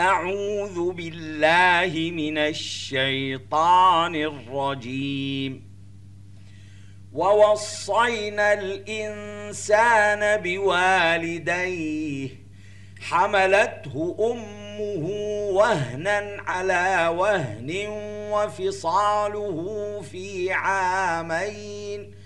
أعوذ بالله من الشيطان الرجيم. ووصينا الإنسان بوالديه حملته أمه وهنا على وهن وفصاله في عامين.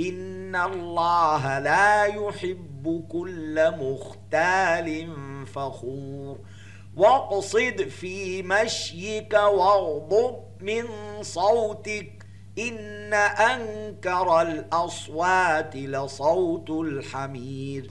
إن الله لا يحب كل مختال فخور واقصد في مشيك واغضب من صوتك إن أنكر الأصوات لصوت الحمير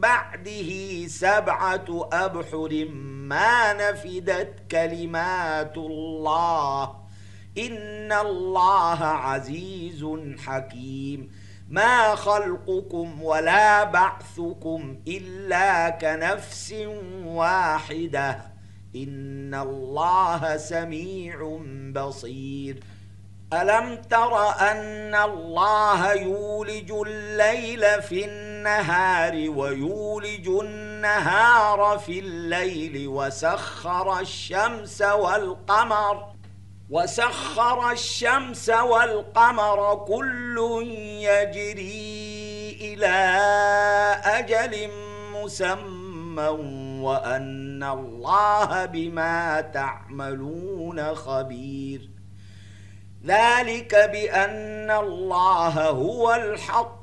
بعده سبعة أبحر ما نفدت كلمات الله. إن الله عزيز حكيم. ما خلقكم ولا بعثكم إلا كنفس واحدة. إن الله سميع بصير. ألم تر أن الله يولج الليل في النهار ويولج النهار في الليل وسخر الشمس والقمر وسخر الشمس والقمر كل يجري إلى أجل مسمى وأن الله بما تعملون خبير. ذلك بأن الله هو الحق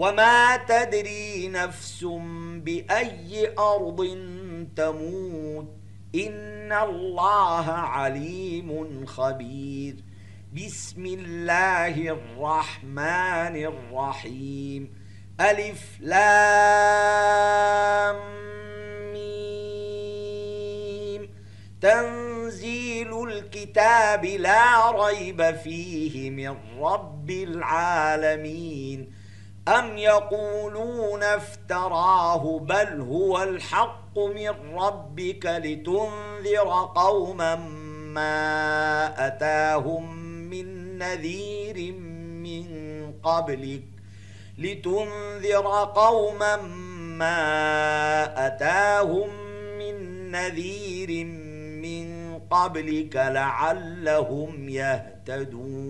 وما تدري نفس بأي أرض تموت. إن الله عليم خبير. بسم الله الرحمن الرحيم. ألف لام ميم. تنزيل الكتاب لا ريب فيه من رب العالمين. أم يقولون افتراه بل هو الحق من ربك لتنذر قوما ما أتاهم من نذير من قبلك لتنذر قوما ما أتاهم من نذير من قبلك لعلهم يهتدون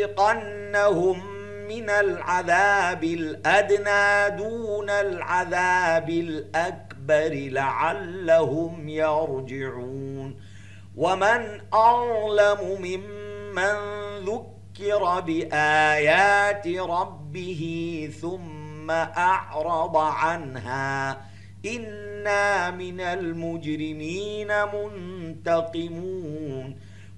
ولنذيقنهم من العذاب الأدنى دون العذاب الأكبر لعلهم يرجعون ومن أظلم ممن ذكر بآيات ربه ثم أعرض عنها إنا من المجرمين منتقمون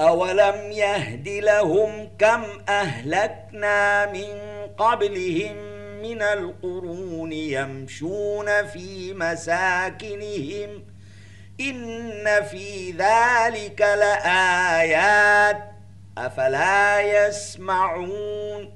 أولم يهد لهم كم أهلكنا من قبلهم من القرون يمشون في مساكنهم ۖ إن في ذلك لآيات أفلا يسمعون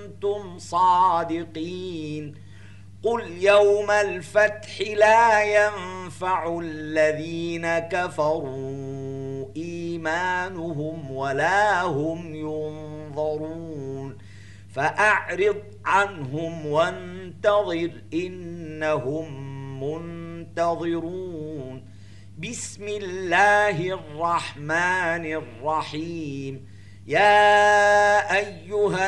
كنتم صادقين. قل يوم الفتح لا ينفع الذين كفروا إيمانهم ولا هم ينظرون. فأعرض عنهم وانتظر إنهم منتظرون. بسم الله الرحمن الرحيم. يا أيها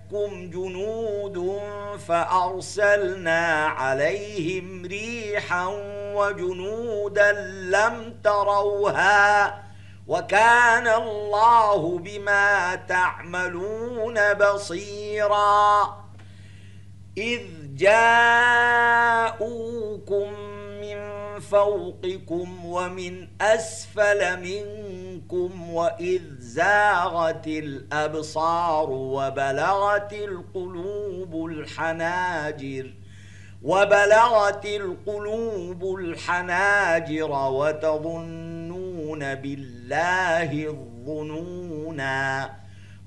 جنود فأرسلنا عليهم ريحا وجنودا لم تروها وكان الله بما تعملون بصيرا إذ جاءوكم فوقكم ومن أسفل منكم وإذ زاغت الأبصار وبلغت القلوب الحناجر وبلغت القلوب الحناجر وتظنون بالله الظنونا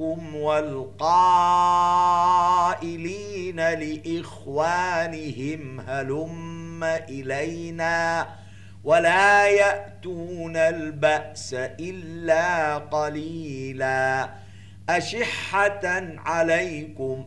منكم والقائلين لإخوانهم هلم إلينا ولا يأتون البأس إلا قليلا أشحة عليكم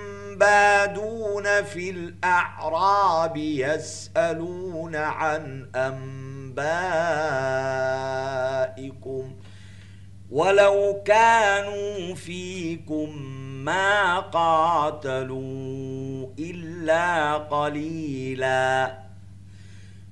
بادون في الأعراب يسألون عن أنبائكم ولو كانوا فيكم ما قاتلوا إلا قليلاً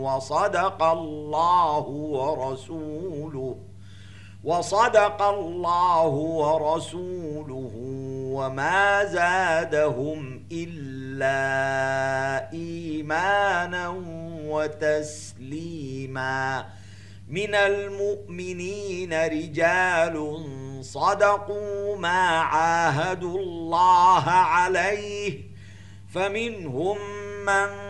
وصدق الله ورسوله وصدق الله ورسوله وما زادهم إلا إيمانا وتسليما. من المؤمنين رجال صدقوا ما عاهدوا الله عليه فمنهم من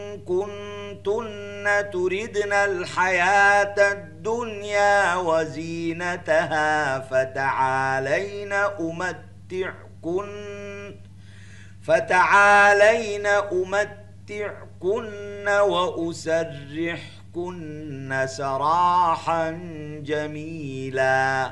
كنتن تردن الحياة الدنيا وزينتها فتعالين أمتعكن فتعالين أمتعكن وأسرحكن سراحا جميلا.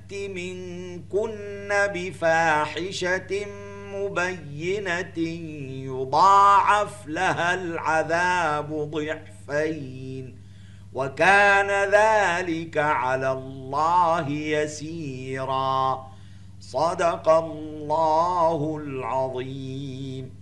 منكن بفاحشة مبينة يضاعف لها العذاب ضعفين وكان ذلك على الله يسيرا. صدق الله العظيم.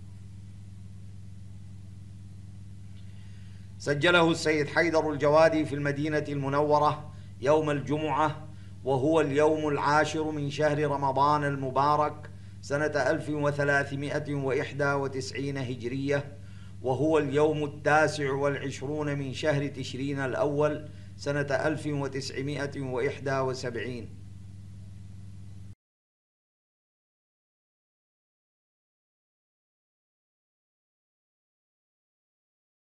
سجله السيد حيدر الجوادي في المدينة المنورة يوم الجمعة وهو اليوم العاشر من شهر رمضان المبارك سنة 1391 هجرية وهو اليوم التاسع والعشرون من شهر تشرين الأول سنة 1971